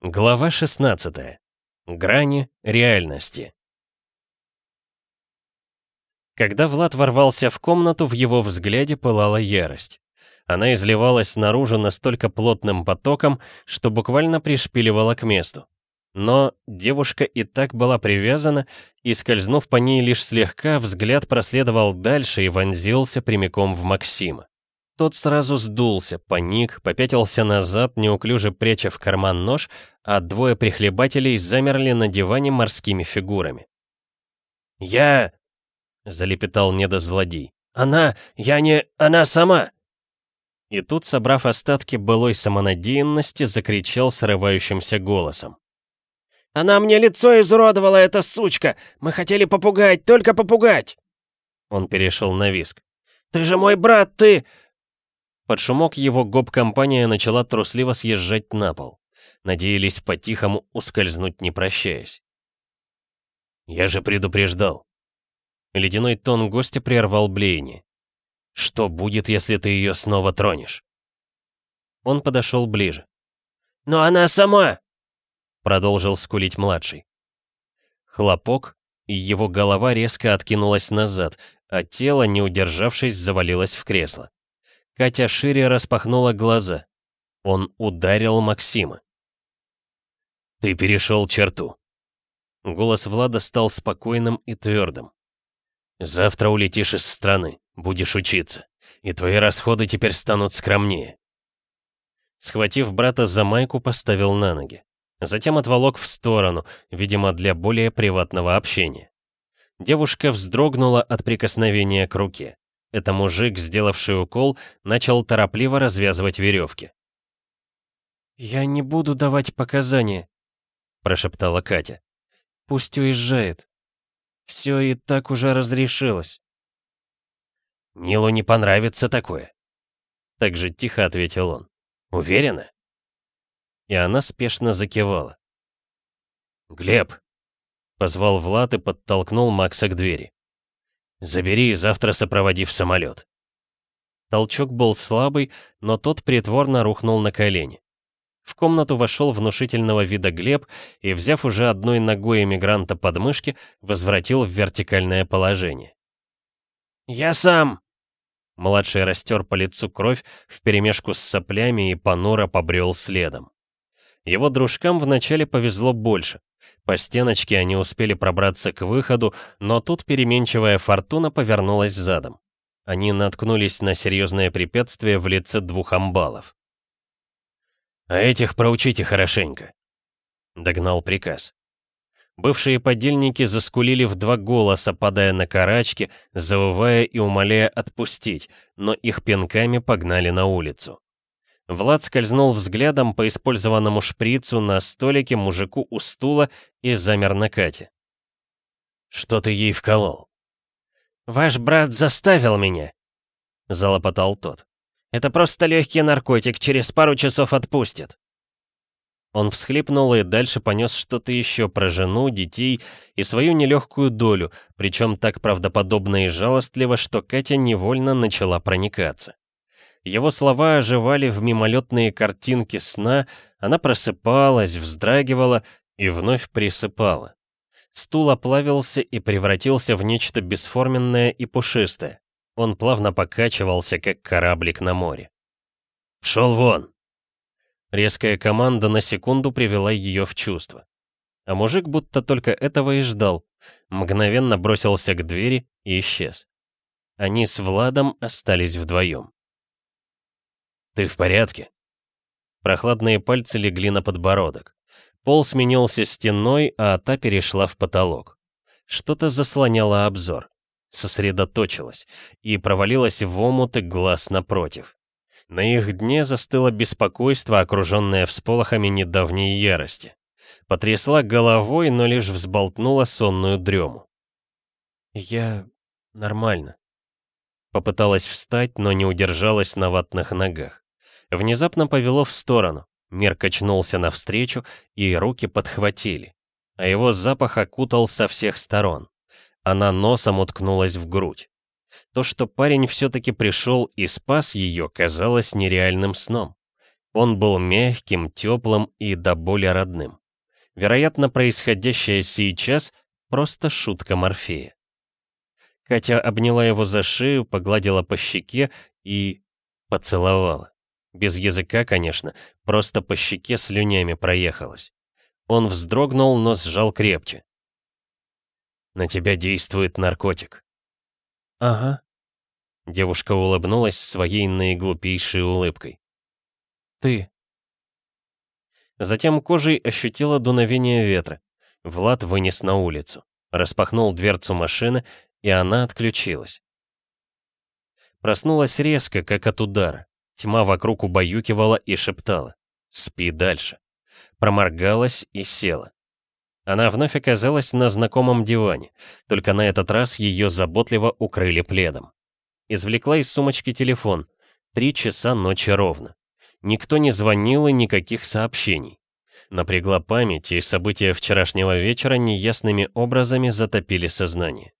Глава 16. Грани реальности. Когда Влад ворвался в комнату, в его взгляде пылала ярость. Она изливалась наружу настолько плотным потоком, что буквально пришпиливала к месту. Но девушка и так была привязана, и, скользнув по ней лишь слегка, взгляд проследовал дальше и вонзился прямиком в Максима. Тот сразу сдулся, паник, попятился назад, неуклюже пряча в карман нож, а двое прихлебателей замерли на диване морскими фигурами. «Я...» — залепетал недозлодей. «Она... Я не... Она сама!» И тут, собрав остатки былой самонадеянности, закричал срывающимся голосом. «Она мне лицо изуродовала, эта сучка! Мы хотели попугать, только попугать!» Он перешел на виск. «Ты же мой брат, ты... Под шумок его гоп-компания начала трусливо съезжать на пол. Надеялись по-тихому ускользнуть, не прощаясь. «Я же предупреждал». Ледяной тон гостя прервал блеяние. «Что будет, если ты ее снова тронешь?» Он подошел ближе. «Но она сама!» Продолжил скулить младший. Хлопок, и его голова резко откинулась назад, а тело, не удержавшись, завалилось в кресло. Катя шире распахнула глаза. Он ударил Максима. «Ты перешел черту». Голос Влада стал спокойным и твердым. «Завтра улетишь из страны, будешь учиться, и твои расходы теперь станут скромнее». Схватив брата за майку, поставил на ноги. Затем отволок в сторону, видимо, для более приватного общения. Девушка вздрогнула от прикосновения к руке. Это мужик, сделавший укол, начал торопливо развязывать веревки. «Я не буду давать показания», — прошептала Катя. «Пусть уезжает. Все и так уже разрешилось». «Нилу не понравится такое», — так же тихо ответил он. «Уверена?» И она спешно закивала. «Глеб!» — позвал Влад и подтолкнул Макса к двери. Забери и завтра сопроводи в самолет. Толчок был слабый, но тот притворно рухнул на колени. В комнату вошел внушительного вида Глеб и, взяв уже одной ногой эмигранта под мышки, возвратил в вертикальное положение. «Я сам!» Младший растер по лицу кровь вперемешку с соплями и понуро побрел следом. Его дружкам вначале повезло больше. По стеночке они успели пробраться к выходу, но тут переменчивая фортуна повернулась задом. Они наткнулись на серьезное препятствие в лице двух амбалов. «А этих проучите хорошенько», — догнал приказ. Бывшие подельники заскулили в два голоса, падая на карачки, завывая и умоляя отпустить, но их пинками погнали на улицу. Влад скользнул взглядом по использованному шприцу на столике мужику у стула и замер на Кате. «Что ты ей вколол?» «Ваш брат заставил меня», — залопотал тот. «Это просто легкий наркотик, через пару часов отпустит». Он всхлипнул и дальше понес что-то еще про жену, детей и свою нелегкую долю, причем так правдоподобно и жалостливо, что Катя невольно начала проникаться. Его слова оживали в мимолетные картинки сна, она просыпалась, вздрагивала и вновь присыпала. Стул оплавился и превратился в нечто бесформенное и пушистое. Он плавно покачивался, как кораблик на море. «Пшел вон!» Резкая команда на секунду привела ее в чувство. А мужик будто только этого и ждал. Мгновенно бросился к двери и исчез. Они с Владом остались вдвоем. «Ты в порядке?» Прохладные пальцы легли на подбородок. Пол сменился стеной, а та перешла в потолок. Что-то заслоняло обзор. Сосредоточилась и провалилась в омуты глаз напротив. На их дне застыло беспокойство, окруженное всполохами недавней ярости. Потрясла головой, но лишь взболтнула сонную дрему. «Я... нормально». Попыталась встать, но не удержалась на ватных ногах. Внезапно повело в сторону. Мир качнулся навстречу, и руки подхватили. А его запах окутал со всех сторон. Она носом уткнулась в грудь. То, что парень все-таки пришел и спас ее, казалось нереальным сном. Он был мягким, теплым и до боли родным. Вероятно, происходящее сейчас — просто шутка Морфея. Катя обняла его за шею, погладила по щеке и... поцеловала. Без языка, конечно, просто по щеке слюнями проехалась. Он вздрогнул, но сжал крепче. «На тебя действует наркотик». «Ага». Девушка улыбнулась своей наиглупейшей улыбкой. «Ты». Затем кожей ощутила дуновение ветра. Влад вынес на улицу. Распахнул дверцу машины, и она отключилась. Проснулась резко, как от удара. Тьма вокруг убаюкивала и шептала. «Спи дальше». Проморгалась и села. Она вновь оказалась на знакомом диване, только на этот раз ее заботливо укрыли пледом. Извлекла из сумочки телефон. Три часа ночи ровно. Никто не звонил и никаких сообщений. Напрягла память, и события вчерашнего вечера неясными образами затопили сознание.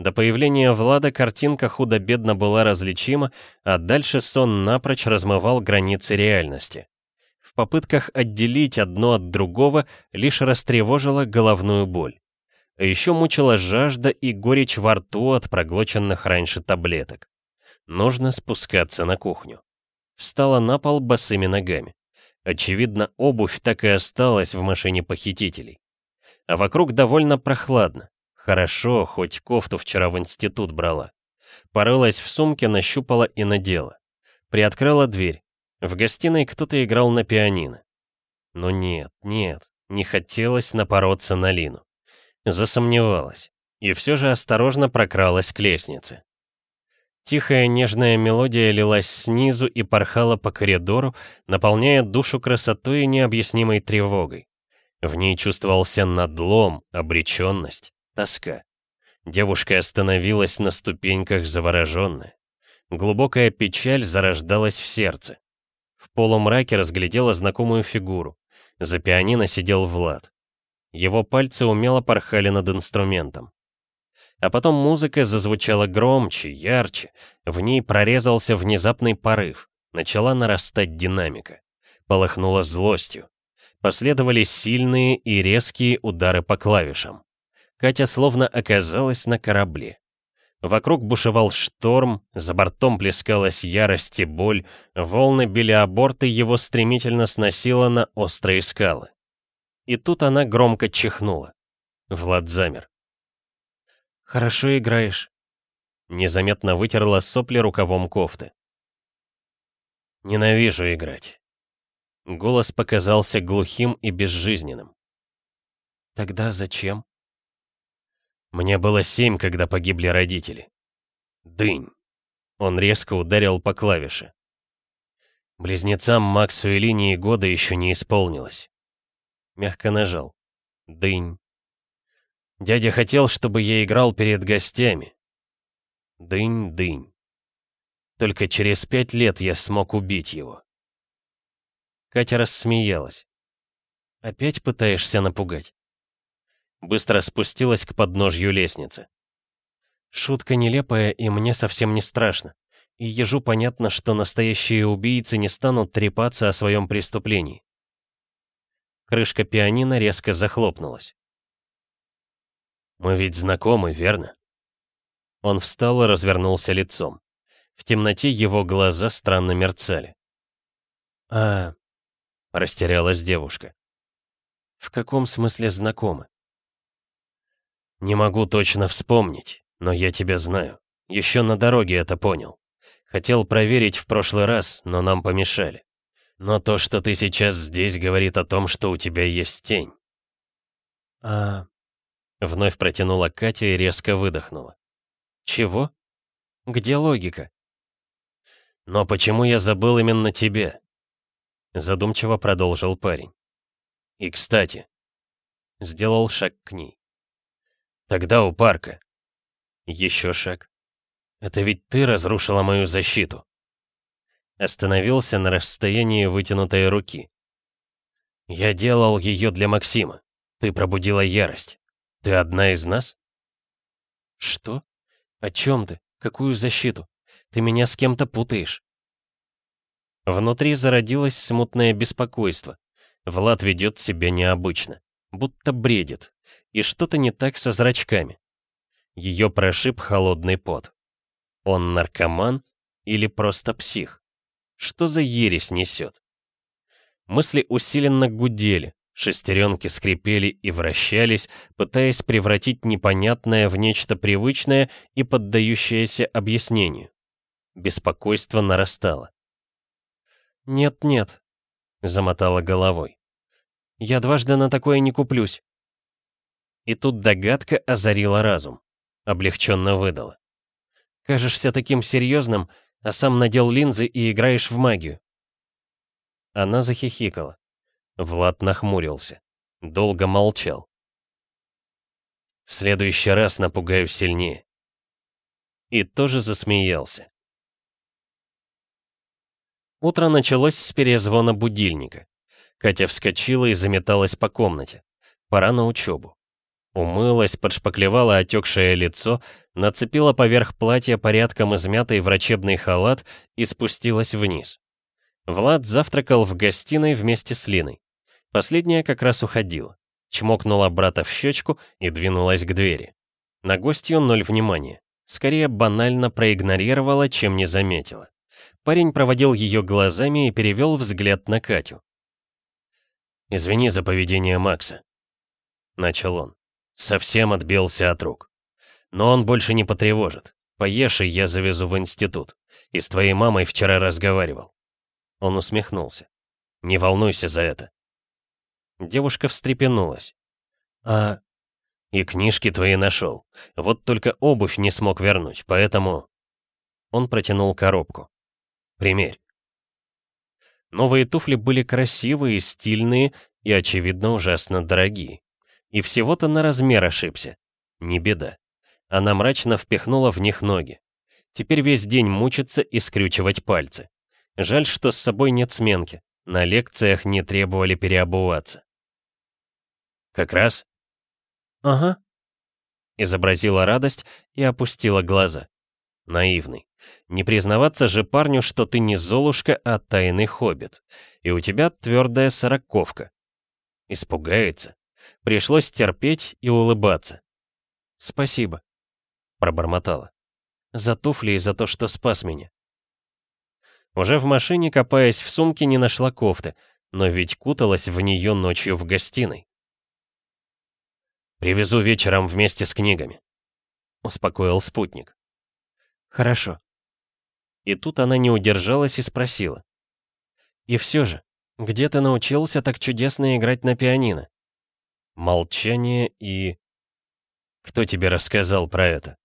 До появления Влада картинка худо-бедно была различима, а дальше сон напрочь размывал границы реальности. В попытках отделить одно от другого лишь растревожила головную боль. А еще мучила жажда и горечь во рту от проглоченных раньше таблеток. Нужно спускаться на кухню. Встала на пол босыми ногами. Очевидно, обувь так и осталась в машине похитителей. А вокруг довольно прохладно. Хорошо, хоть кофту вчера в институт брала. Порылась в сумке, нащупала и надела. Приоткрыла дверь. В гостиной кто-то играл на пианино. Но нет, нет, не хотелось напороться на Лину. Засомневалась. И все же осторожно прокралась к лестнице. Тихая нежная мелодия лилась снизу и порхала по коридору, наполняя душу красотой и необъяснимой тревогой. В ней чувствовался надлом, обреченность тоска. Девушка остановилась на ступеньках завороженная. Глубокая печаль зарождалась в сердце. В полумраке разглядела знакомую фигуру. За пианино сидел Влад. Его пальцы умело порхали над инструментом. А потом музыка зазвучала громче, ярче. В ней прорезался внезапный порыв. Начала нарастать динамика. Полыхнула злостью. Последовали сильные и резкие удары по клавишам. Катя словно оказалась на корабле. Вокруг бушевал шторм, за бортом плескалась ярость и боль, волны били о борт и его стремительно сносило на острые скалы. И тут она громко чихнула. Влад замер. «Хорошо играешь», — незаметно вытерла сопли рукавом кофты. «Ненавижу играть». Голос показался глухим и безжизненным. «Тогда зачем?» Мне было семь, когда погибли родители. Дынь. Он резко ударил по клавише. Близнецам Максу и Линии года еще не исполнилось. Мягко нажал. Дынь. Дядя хотел, чтобы я играл перед гостями. Дынь-дынь. Только через пять лет я смог убить его. Катя рассмеялась. «Опять пытаешься напугать?» Быстро спустилась к подножью лестницы. Шутка нелепая, и мне совсем не страшно. И ежу понятно, что настоящие убийцы не станут трепаться о своем преступлении. Крышка пианино резко захлопнулась. «Мы ведь знакомы, верно?» Он встал и развернулся лицом. В темноте его глаза странно мерцали. «А...» — растерялась девушка. «В каком смысле знакомы?» «Не могу точно вспомнить, но я тебя знаю. Еще на дороге это понял. Хотел проверить в прошлый раз, но нам помешали. Но то, что ты сейчас здесь, говорит о том, что у тебя есть тень». «А...» Вновь протянула Катя и резко выдохнула. «Чего? Где логика?» «Но почему я забыл именно тебя?» Задумчиво продолжил парень. «И кстати...» Сделал шаг к ней. Тогда у парка. Еще шаг. Это ведь ты разрушила мою защиту. Остановился на расстоянии вытянутой руки. Я делал ее для Максима. Ты пробудила ярость. Ты одна из нас? Что? О чем ты? Какую защиту? Ты меня с кем-то путаешь. Внутри зародилось смутное беспокойство. Влад ведет себя необычно, будто бредит, и что-то не так со зрачками. Ее прошиб холодный пот. Он наркоман или просто псих? Что за ересь несет? Мысли усиленно гудели, шестеренки скрипели и вращались, пытаясь превратить непонятное в нечто привычное и поддающееся объяснению. Беспокойство нарастало. «Нет-нет», — замотала головой. «Я дважды на такое не куплюсь». И тут догадка озарила разум. Облегченно выдала. «Кажешься таким серьезным, а сам надел линзы и играешь в магию». Она захихикала. Влад нахмурился. Долго молчал. «В следующий раз напугаю сильнее». И тоже засмеялся. Утро началось с перезвона будильника. Катя вскочила и заметалась по комнате. Пора на учебу. Умылась, подшпаклевала отекшее лицо, нацепила поверх платья порядком измятый врачебный халат и спустилась вниз. Влад завтракал в гостиной вместе с Линой. Последняя как раз уходила. Чмокнула брата в щечку и двинулась к двери. На гостью ноль внимания. Скорее банально проигнорировала, чем не заметила. Парень проводил ее глазами и перевел взгляд на Катю. «Извини за поведение Макса», — начал он. Совсем отбился от рук. Но он больше не потревожит. Поешь, и я завезу в институт. И с твоей мамой вчера разговаривал. Он усмехнулся. Не волнуйся за это. Девушка встрепенулась. А... И книжки твои нашел. Вот только обувь не смог вернуть, поэтому... Он протянул коробку. Примерь. Новые туфли были красивые, стильные и, очевидно, ужасно дорогие. И всего-то на размер ошибся. Не беда. Она мрачно впихнула в них ноги. Теперь весь день мучиться и скрючивать пальцы. Жаль, что с собой нет сменки. На лекциях не требовали переобуваться. «Как раз?» «Ага», — изобразила радость и опустила глаза. Наивный. Не признаваться же парню, что ты не Золушка, а тайный хоббит. И у тебя твердая сороковка. Испугается. Пришлось терпеть и улыбаться. «Спасибо», — пробормотала. «За туфли и за то, что спас меня». Уже в машине, копаясь в сумке, не нашла кофты, но ведь куталась в нее ночью в гостиной. «Привезу вечером вместе с книгами», — успокоил спутник. «Хорошо». И тут она не удержалась и спросила. «И все же, где ты научился так чудесно играть на пианино?» Молчание и... Кто тебе рассказал про это?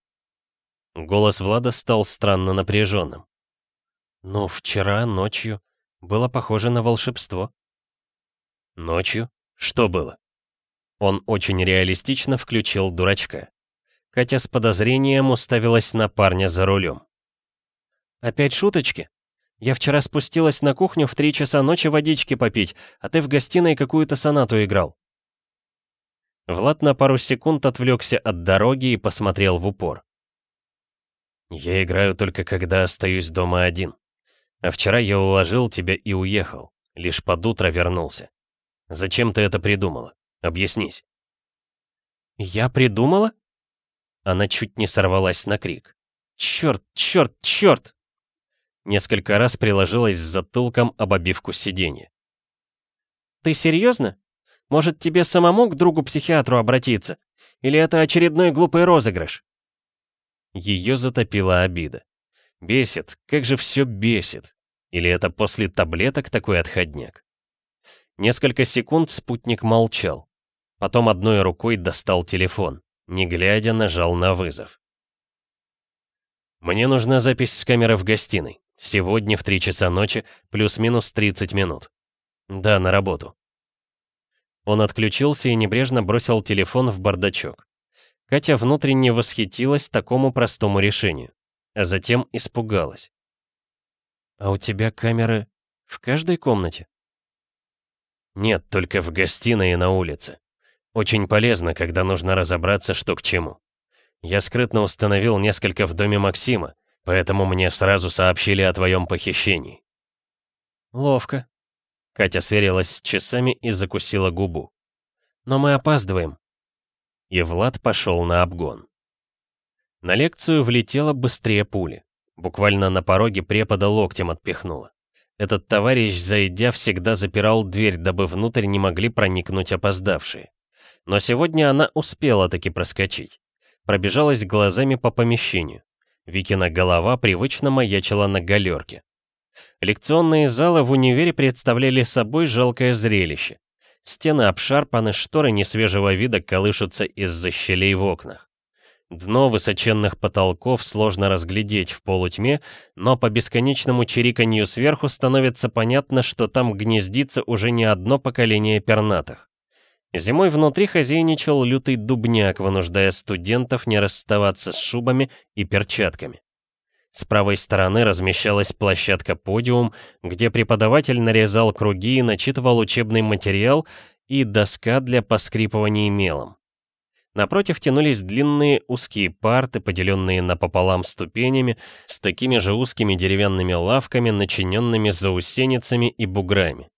Голос Влада стал странно напряженным. Ну, вчера ночью было похоже на волшебство. Ночью? Что было? Он очень реалистично включил дурачка. Катя с подозрением уставилась на парня за рулем. «Опять шуточки? Я вчера спустилась на кухню в три часа ночи водички попить, а ты в гостиной какую-то сонату играл». Влад на пару секунд отвлекся от дороги и посмотрел в упор. «Я играю только когда остаюсь дома один. А вчера я уложил тебя и уехал. Лишь под утро вернулся. Зачем ты это придумала? Объяснись». «Я придумала?» Она чуть не сорвалась на крик. «Черт, черт, черт!» Несколько раз приложилась с затылком об обивку сиденья. «Ты серьезно? Может, тебе самому к другу-психиатру обратиться? Или это очередной глупый розыгрыш?» Ее затопила обида. Бесит, как же все бесит. Или это после таблеток такой отходняк? Несколько секунд спутник молчал. Потом одной рукой достал телефон. Не глядя, нажал на вызов. «Мне нужна запись с камеры в гостиной. Сегодня в 3 часа ночи, плюс-минус 30 минут. Да, на работу. Он отключился и небрежно бросил телефон в бардачок. Катя внутренне восхитилась такому простому решению, а затем испугалась. «А у тебя камеры в каждой комнате?» «Нет, только в гостиной и на улице. Очень полезно, когда нужно разобраться, что к чему. Я скрытно установил несколько в доме Максима, поэтому мне сразу сообщили о твоем похищении. Ловко. Катя сверилась с часами и закусила губу. Но мы опаздываем. И Влад пошел на обгон. На лекцию влетела быстрее пули. Буквально на пороге препода локтем отпихнула. Этот товарищ, зайдя, всегда запирал дверь, дабы внутрь не могли проникнуть опоздавшие. Но сегодня она успела таки проскочить. Пробежалась глазами по помещению. Викина голова привычно маячила на галерке. Лекционные залы в универе представляли собой жалкое зрелище. Стены обшарпаны, шторы несвежего вида колышутся из-за щелей в окнах. Дно высоченных потолков сложно разглядеть в полутьме, но по бесконечному чириканью сверху становится понятно, что там гнездится уже не одно поколение пернатых. Зимой внутри хозяйничал лютый дубняк, вынуждая студентов не расставаться с шубами и перчатками. С правой стороны размещалась площадка-подиум, где преподаватель нарезал круги и начитывал учебный материал и доска для поскрипывания мелом. Напротив тянулись длинные узкие парты, поделенные напополам ступенями, с такими же узкими деревянными лавками, начиненными заусеницами и буграми.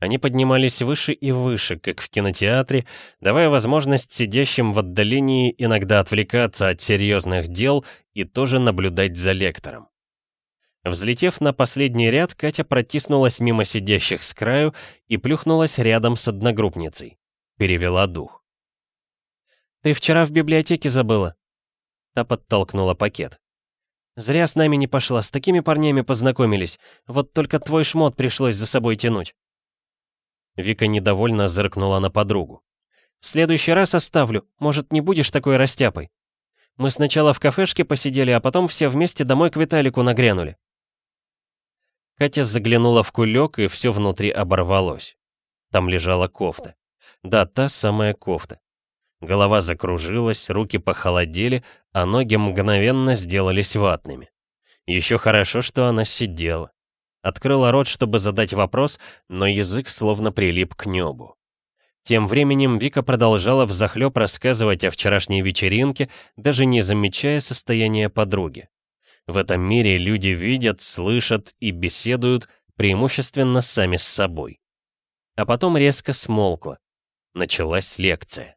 Они поднимались выше и выше, как в кинотеатре, давая возможность сидящим в отдалении иногда отвлекаться от серьезных дел и тоже наблюдать за лектором. Взлетев на последний ряд, Катя протиснулась мимо сидящих с краю и плюхнулась рядом с одногруппницей. Перевела дух. «Ты вчера в библиотеке забыла». Та подтолкнула пакет. «Зря с нами не пошла, с такими парнями познакомились. Вот только твой шмот пришлось за собой тянуть». Вика недовольно зыркнула на подругу. «В следующий раз оставлю. Может, не будешь такой растяпой? Мы сначала в кафешке посидели, а потом все вместе домой к Виталику нагрянули». Катя заглянула в кулек, и все внутри оборвалось. Там лежала кофта. Да, та самая кофта. Голова закружилась, руки похолодели, а ноги мгновенно сделались ватными. Еще хорошо, что она сидела. Открыла рот, чтобы задать вопрос, но язык словно прилип к небу. Тем временем Вика продолжала взахлеб рассказывать о вчерашней вечеринке, даже не замечая состояния подруги. В этом мире люди видят, слышат и беседуют преимущественно сами с собой. А потом резко смолкла. Началась лекция.